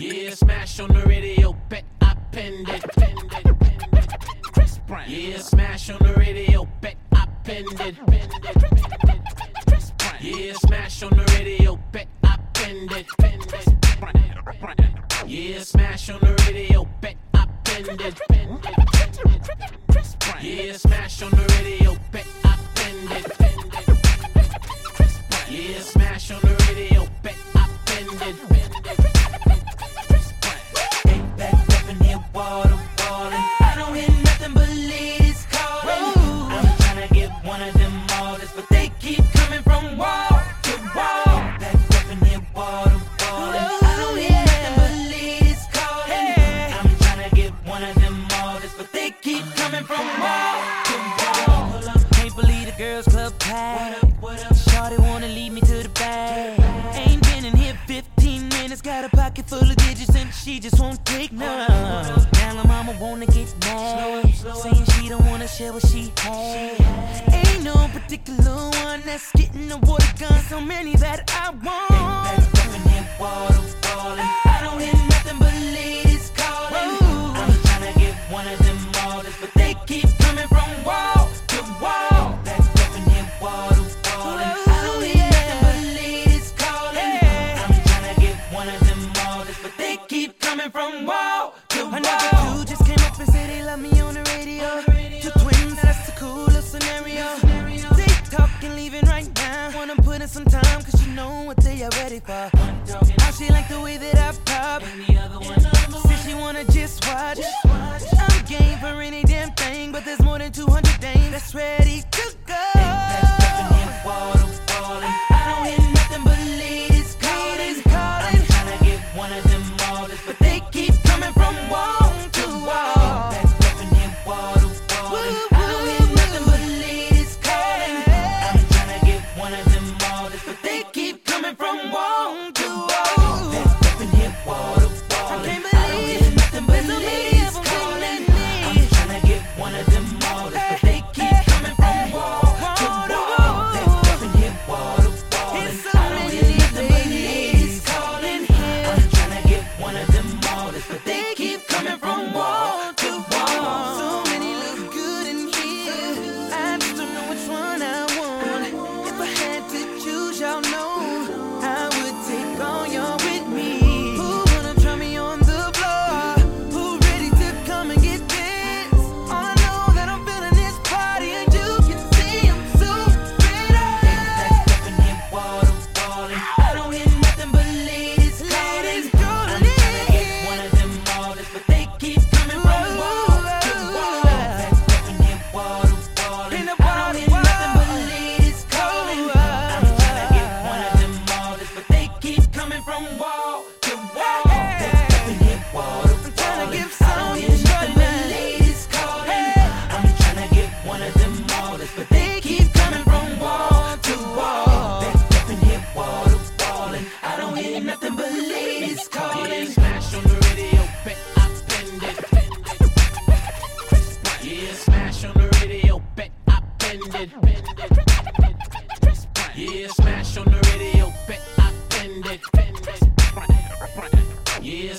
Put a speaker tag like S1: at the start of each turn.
S1: Yeah, smash on the radio, bet I pinned it. Pinned it, pinned it. Chris Brown. Yeah, smash on the radio, bet I pinned it. Pinned it, pinned it. Chris Brown. Yeah, smash on the radio, bet I pinned it. Pinned it. Yeah, smash on the radio, bet I pinned it. Pinned it. Chris Brown. Yeah, smash on the radio, bet I
S2: keep coming from wall to wall. Back up in here, water falling. I don't hear nothing but ladies calling. I'm tryna get one of them but they keep coming from wall to wall. Can't believe the girls club packed. Shawty wanna lead me to the bag. Ain't been in here 15 minutes, got a pocket full of digits and she just won't take none. Her mama wanna get mad, saying she don't wanna share what she had. Ain't no particular one that's getting the water gun, so many that I want. Some time, cause you know what they are ready for. How she like the way that I pop. Said she wanna just watch. I'm game for any damn thing, but there's more than 200 dames that's ready to go.
S1: Yeah, smash on the radio, bet I. Pinned it. Yeah,